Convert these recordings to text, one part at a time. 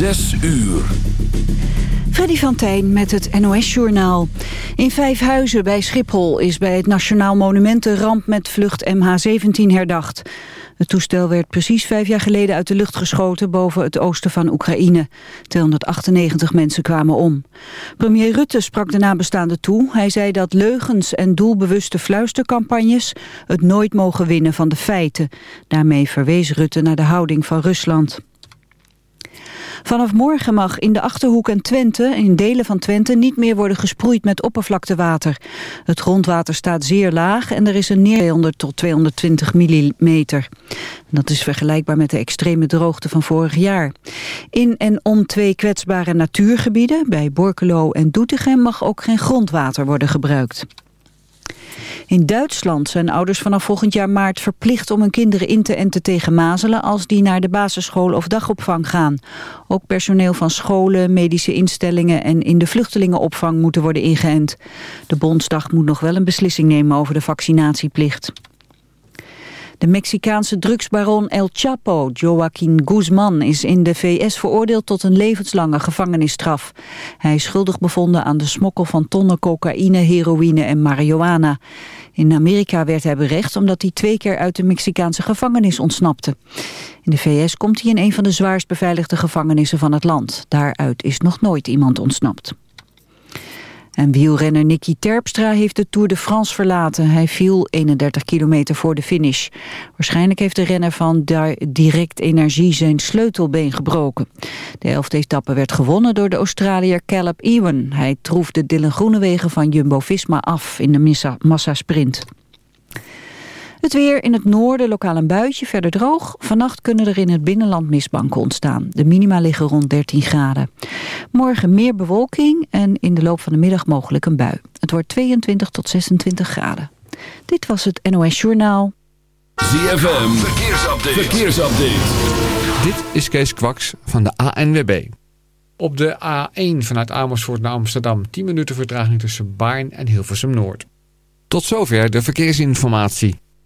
Zes uur. Freddy van Tijn met het NOS-journaal. In Vijfhuizen bij Schiphol is bij het Nationaal Monument de ramp met vlucht MH17 herdacht. Het toestel werd precies vijf jaar geleden uit de lucht geschoten boven het oosten van Oekraïne. 298 mensen kwamen om. Premier Rutte sprak de nabestaanden toe. Hij zei dat leugens en doelbewuste fluistercampagnes het nooit mogen winnen van de feiten. Daarmee verwees Rutte naar de houding van Rusland. Vanaf morgen mag in de Achterhoek en Twente, in delen van Twente, niet meer worden gesproeid met oppervlaktewater. Het grondwater staat zeer laag en er is een neer 200 tot 220 millimeter. Dat is vergelijkbaar met de extreme droogte van vorig jaar. In en om twee kwetsbare natuurgebieden, bij Borkelo en Doetinchem, mag ook geen grondwater worden gebruikt. In Duitsland zijn ouders vanaf volgend jaar maart verplicht om hun kinderen in te enten tegen mazelen als die naar de basisschool of dagopvang gaan. Ook personeel van scholen, medische instellingen en in de vluchtelingenopvang moeten worden ingeënt. De Bondsdag moet nog wel een beslissing nemen over de vaccinatieplicht. De Mexicaanse drugsbaron El Chapo, Joaquin Guzman, is in de VS veroordeeld tot een levenslange gevangenisstraf. Hij is schuldig bevonden aan de smokkel van tonnen cocaïne, heroïne en marihuana. In Amerika werd hij berecht omdat hij twee keer uit de Mexicaanse gevangenis ontsnapte. In de VS komt hij in een van de zwaarst beveiligde gevangenissen van het land. Daaruit is nog nooit iemand ontsnapt. En wielrenner Nicky Terpstra heeft de Tour de France verlaten. Hij viel 31 kilometer voor de finish. Waarschijnlijk heeft de renner van Direct Energie zijn sleutelbeen gebroken. De elfde etappe werd gewonnen door de Australiër Caleb Ewan. Hij troefde Dylan Groenewegen van Jumbo-Visma af in de massasprint. Het weer in het noorden, lokaal een buitje, verder droog. Vannacht kunnen er in het binnenland mistbanken ontstaan. De minima liggen rond 13 graden. Morgen meer bewolking en in de loop van de middag mogelijk een bui. Het wordt 22 tot 26 graden. Dit was het NOS Journaal. ZFM, verkeersupdate. verkeersupdate. Dit is Kees Kwaks van de ANWB. Op de A1 vanuit Amersfoort naar Amsterdam 10 minuten vertraging tussen Baarn en Hilversum Noord. Tot zover de verkeersinformatie.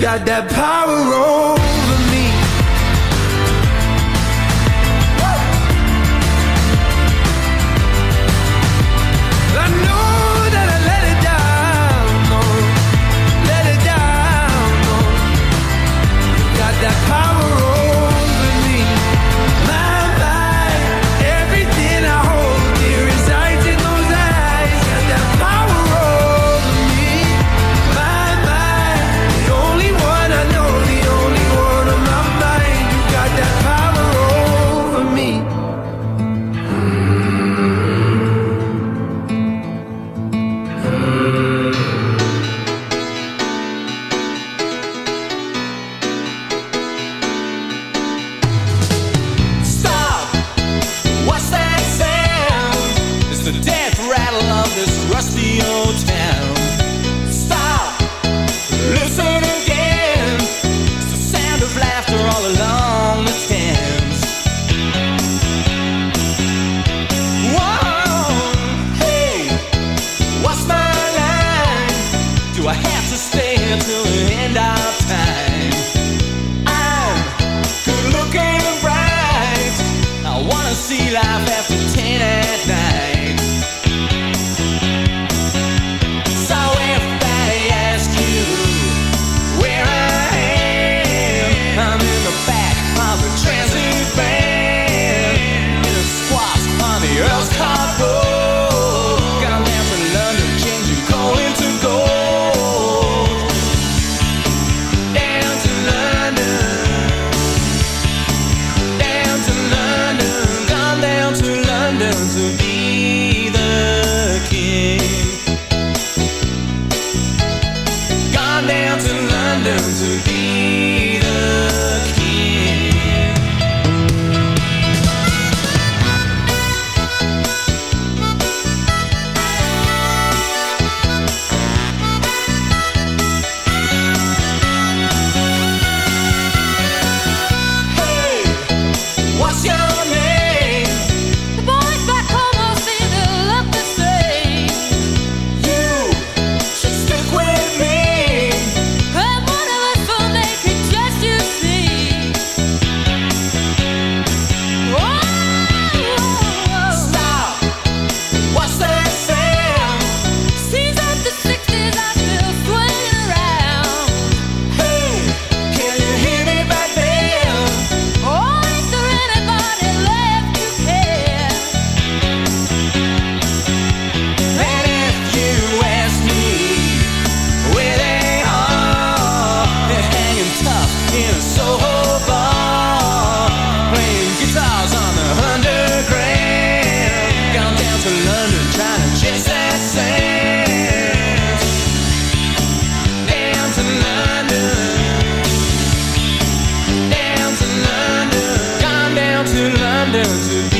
got that power over pretending to be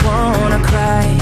wanna cry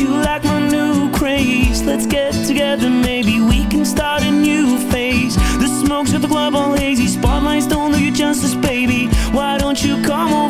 You like my new craze. Let's get together, maybe we can start a new phase. The smokes at the club all hazy. Spotlights don't do you justice, baby. Why don't you come over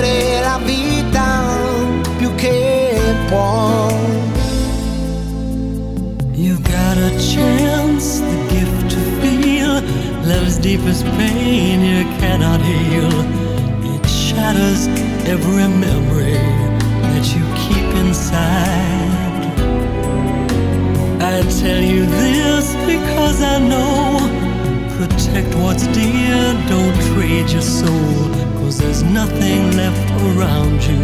vivere la vita più che puoi. You've got a chance, the gift to feel love's deepest pain you cannot heal. It shatters every memory that you keep inside. I tell you this because I know. Protect what's dear, don't trade your soul. Cause there's nothing left around you.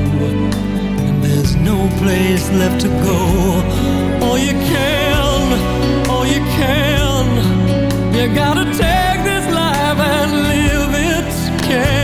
And there's no place left to go. All you can, all you can. You gotta take this life and live it. Can,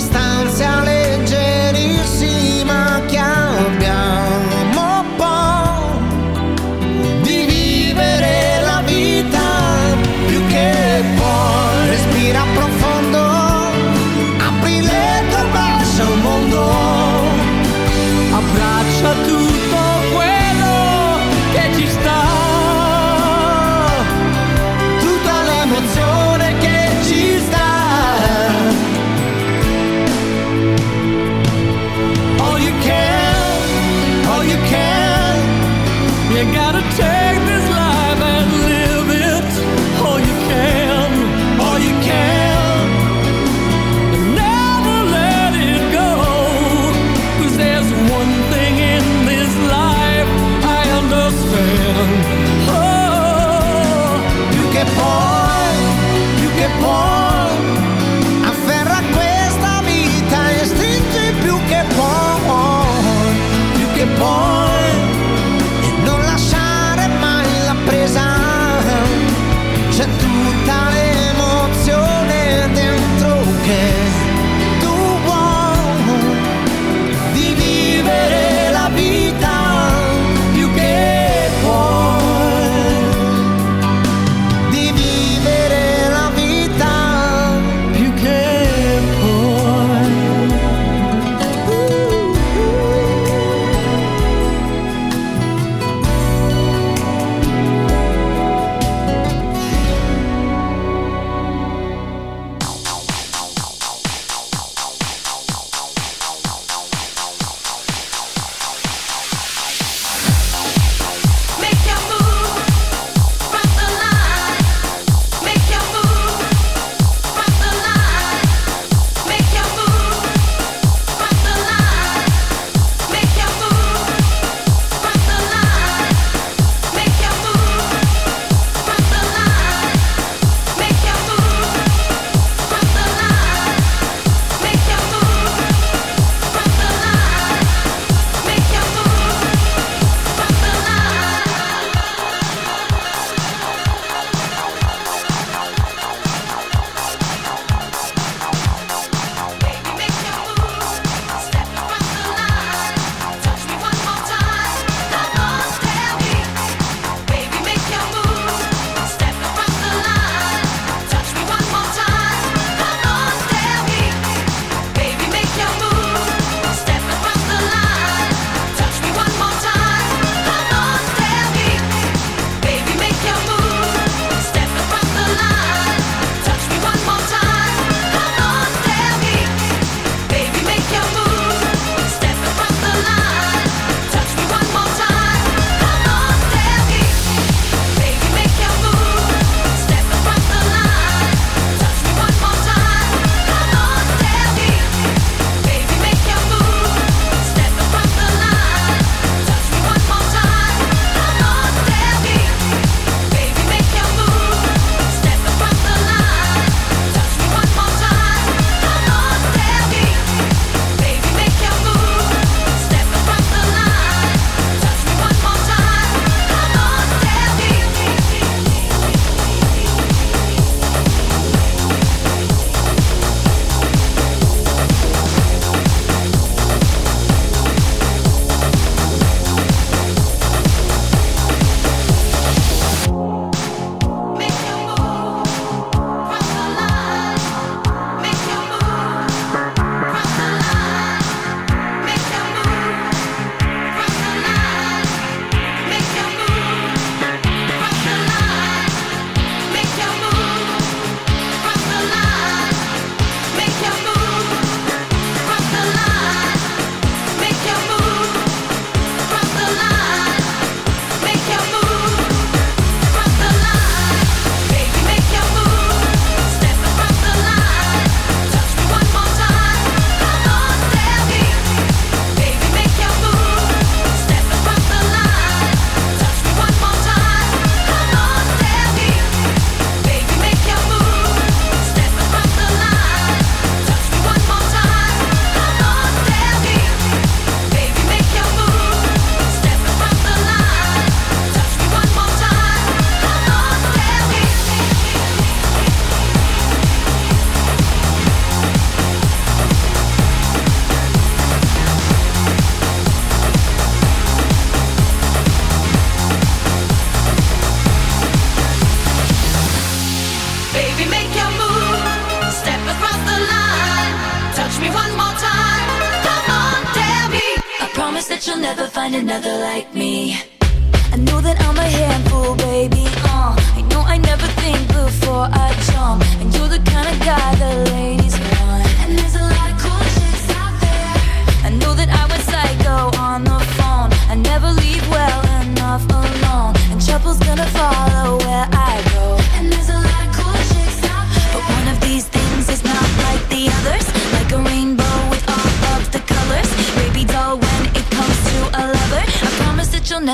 stanza le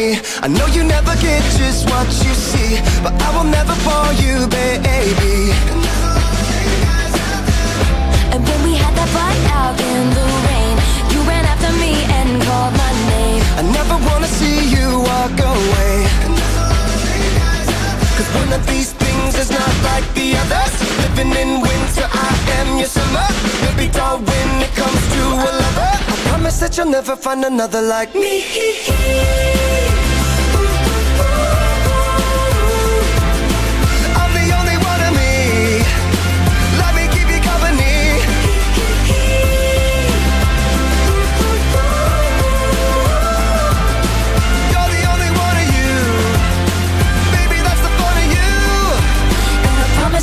me. I know you never get just what you see, but I will never fall you, baby. And when we had that fight out in the rain, you ran after me and called my name. I never wanna see you walk away. Cause one of these things is not like the others. Living in winter, I am your summer. Baby doll, when it comes to a lover, I promise that you'll never find another like me.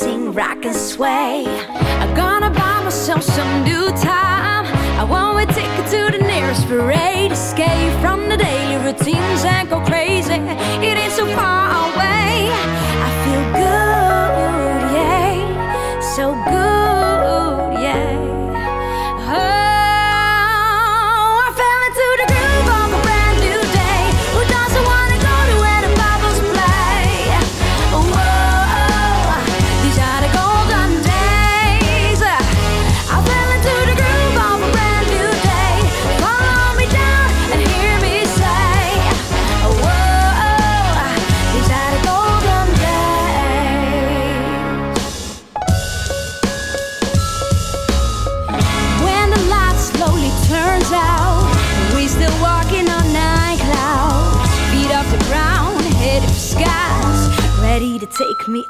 sing, rock and sway. I'm gonna buy myself some new time. I want a ticket to the nearest parade. Escape from the daily routines and go crazy. It is so far away. I feel good, yeah, so good.